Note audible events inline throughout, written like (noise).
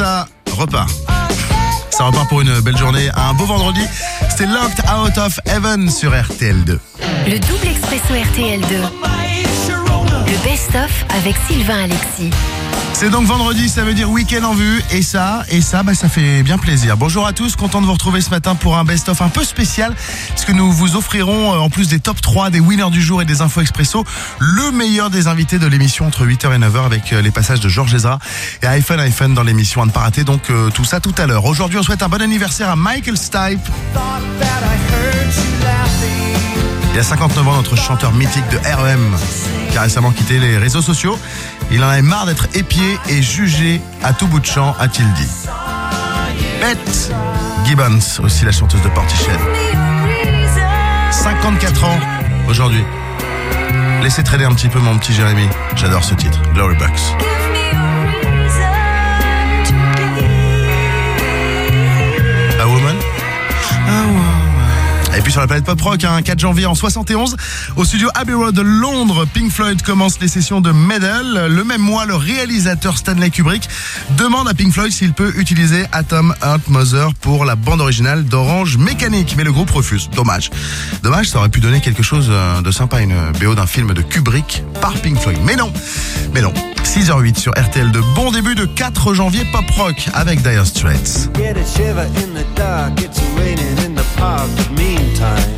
ça repart. Ça repart pour une belle journée, un beau vendredi. C'était Locked Out of Heaven sur RTL2. Le double expresso RTL2. Le best-of avec Sylvain Alexis. C'est donc vendredi, ça veut dire week-end en vue. Et ça, et ça, bah, ça fait bien plaisir. Bonjour à tous, content de vous retrouver ce matin pour un best-of un peu spécial. Parce que nous vous offrirons, euh, en plus des top 3, des winners du jour et des infos expresso, le meilleur des invités de l'émission entre 8h et 9h avec euh, les passages de Georges Ezra et iPhone iPhone dans l'émission à ne pas rater. Donc euh, tout ça tout à l'heure. Aujourd'hui, on souhaite un bon anniversaire à Michael Stipe. Il y a 59 ans, notre chanteur mythique de REM, qui a récemment quitté les réseaux sociaux. Il en avait marre d'être épié et jugé à tout bout de champ, a-t-il dit. Bette Gibbons, aussi la chanteuse de Portichet. 54 ans aujourd'hui. Laissez traîner un petit peu mon petit Jérémy. J'adore ce titre, Glory Box. Et puis sur la planète pop rock, un 4 janvier en 71, au studio Abbey Road de Londres, Pink Floyd commence les sessions de Medal. Le même mois, le réalisateur Stanley Kubrick demande à Pink Floyd s'il peut utiliser Atom Heart Mother pour la bande originale d'Orange Mécanique, mais le groupe refuse. Dommage. Dommage, ça aurait pu donner quelque chose euh, de sympa, une BO d'un film de Kubrick par Pink Floyd. Mais non, mais non. 6h08 sur RTL de bon début de 4 janvier pop rock avec Dire Straits. Park, meantime.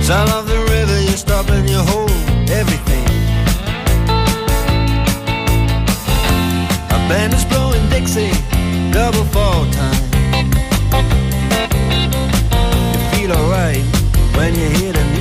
Sound of the river, you stop and you hold everything. A band is blowing Dixie, double fall time. You feel alright when you hear the music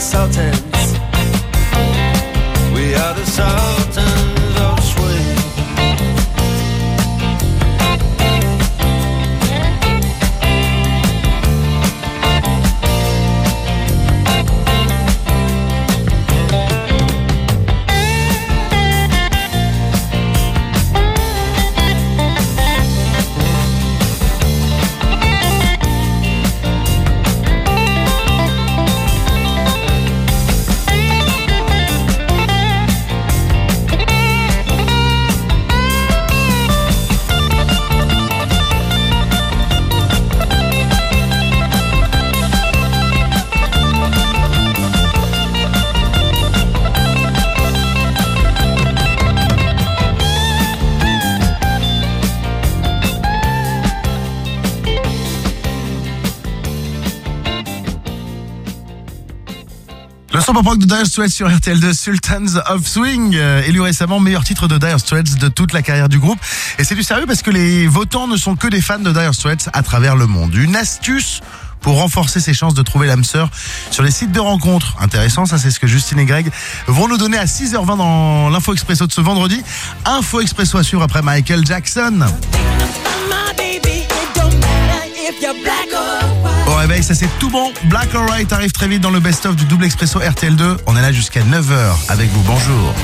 the Sultan. Pop rock de Dire Straits sur RTL2 Sultans of Swing, euh, élu récemment meilleur titre de Dire Straits de toute la carrière du groupe. Et c'est du sérieux parce que les votants ne sont que des fans de Dire Straits à travers le monde. Une astuce pour renforcer ses chances de trouver l'âme sœur sur les sites de rencontres. Intéressant, ça c'est ce que Justine et Greg vont nous donner à 6h20 dans l'info expresso de ce vendredi. Info expresso à suivre après Michael Jackson. Au réveil, ça c'est tout bon. Black or White arrive très vite dans le best-of du double expresso RTL2. On est là jusqu'à 9h avec vous. Bonjour.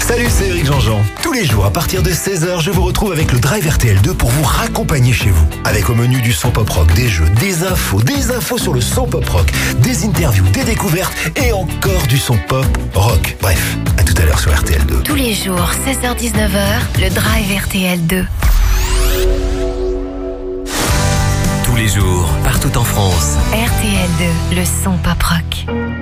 Salut, c'est Eric Jean-Jean. Tous les jours, à partir de 16h, je vous retrouve avec le Drive RTL2 pour vous raccompagner chez vous. Avec au menu du son pop rock, des jeux, des infos, des infos sur le son pop rock, des interviews, des découvertes et encore du son pop rock. Bref, à tout à l'heure sur RTL2. Tous les jours, 16h-19h, le Drive RTL2. Les jours, partout en France. RTL2, le son pop rock.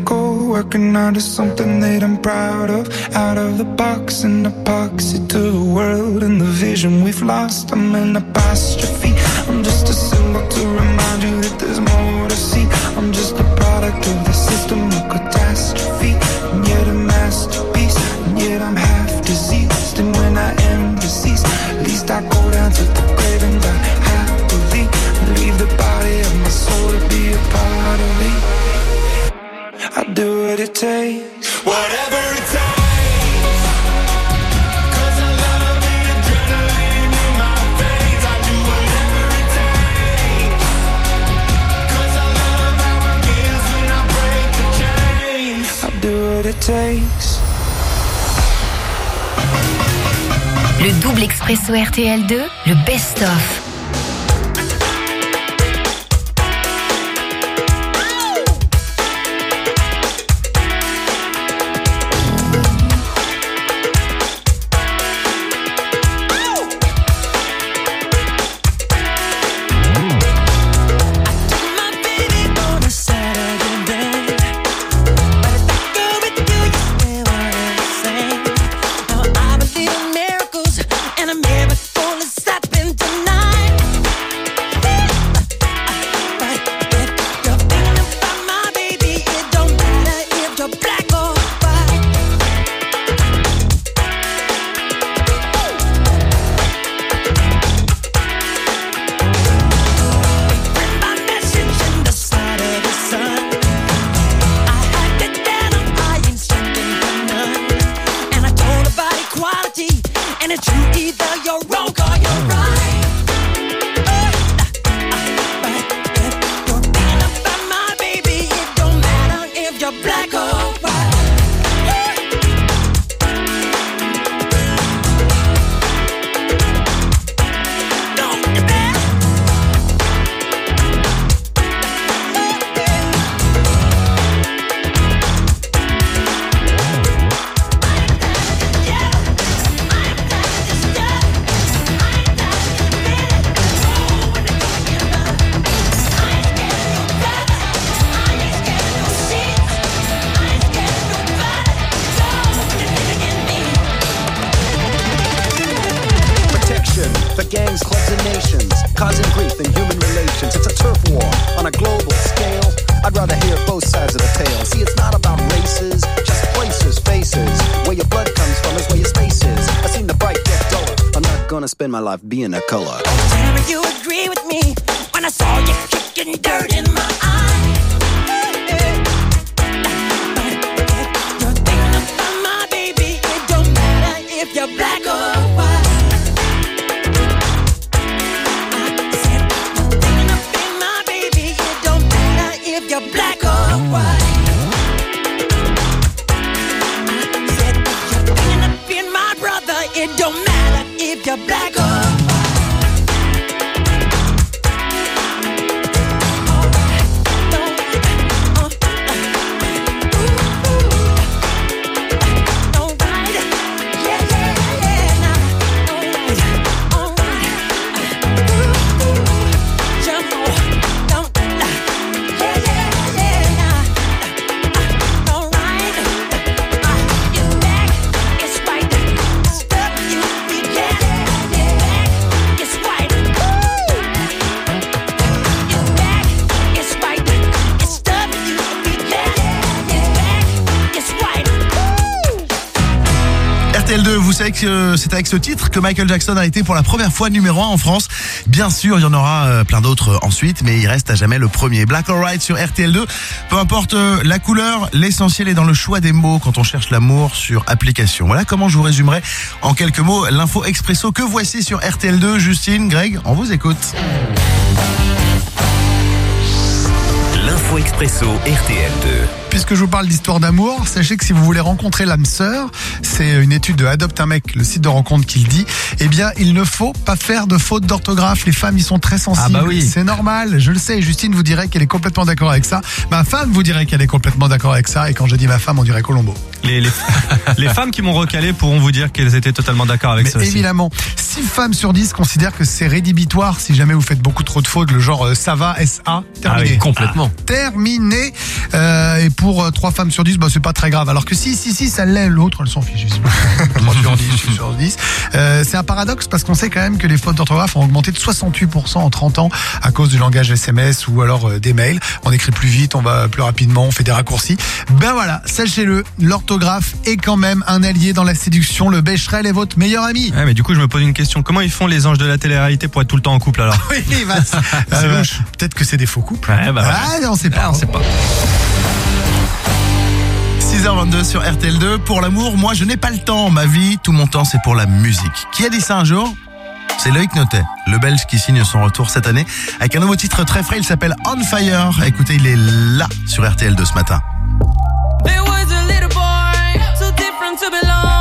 Hypothetical. Working out of something that I'm proud of. Out of the box and epoxy to the world and the vision we've lost. I'm an apostrophe. I'm just a symbol to remind you that there's more to see. I'm just a product of Expresso RTL2, le best-of. Spend my life being a color. Tell you agree with me when I saw you kicking dirt RTL2, vous savez que euh, c'est avec ce titre que Michael Jackson a été pour la première fois numéro 1 en France. Bien sûr, il y en aura euh, plein d'autres ensuite, mais il reste à jamais le premier. Black or White sur RTL2. Peu importe euh, la couleur, l'essentiel est dans le choix des mots quand on cherche l'amour sur application. Voilà comment je vous résumerai en quelques mots l'info expresso que voici sur RTL2. Justine, Greg, on vous écoute. L'info expresso RTL2. Puisque je vous parle d'histoire d'amour, sachez que si vous voulez rencontrer l'âme sœur, c'est une étude de Adopte un mec, le site de rencontre qui le dit, eh bien, il ne faut pas faire de faute d'orthographe. Les femmes, ils sont très sensibles. Ah bah oui. C'est normal, je le sais. Justine vous dirait qu'elle est complètement d'accord avec ça. Ma femme vous dirait qu'elle est complètement d'accord avec ça. Et quand je dis ma femme, on dirait Colombo. Les, les, les femmes qui m'ont recalé pourront vous dire qu'elles étaient totalement d'accord avec Mais ça aussi. évidemment, 6 femmes sur 10 considèrent que c'est rédhibitoire si jamais vous faites beaucoup trop de fautes, le genre euh, ça va, SA, Ah terminé. oui, complètement. terminé. Euh, et pour euh, 3 femmes sur 10, bah, c'est pas très grave. Alors que si, si, si, ça l'est, l'autre, elle s'en fiche. visiblement. 3 sur 10, 6 sur 10. Euh, c'est un paradoxe parce qu'on sait quand même que les fautes d'orthographe ont augmenté de 68% en 30 ans à cause du langage SMS ou alors euh, des mails. On écrit plus vite, on va plus rapidement, on fait des raccourcis. Ben voilà, sachez-le, l'orthographe est quand même un allié dans la séduction. Le Becherel est votre meilleur ami. Ouais, mais du coup, je me pose une question. Comment ils font les anges de la télé-réalité pour être tout le temps en couple alors (laughs) Oui, bah, euh. (laughs) Peut-être que c'est des faux couples. Ouais, bah, Ah, on sait pas. Ah, on sait pas. 6h22 sur RTL2. Pour l'amour, moi je n'ai pas le temps. Ma vie, tout mon temps, c'est pour la musique. Qui a dit ça un jour? C'est Loïc Notet, le Belge qui signe son retour cette année avec un nouveau titre très frais. Il s'appelle On Fire. Écoutez, il est là sur RTL2 ce matin. Belong,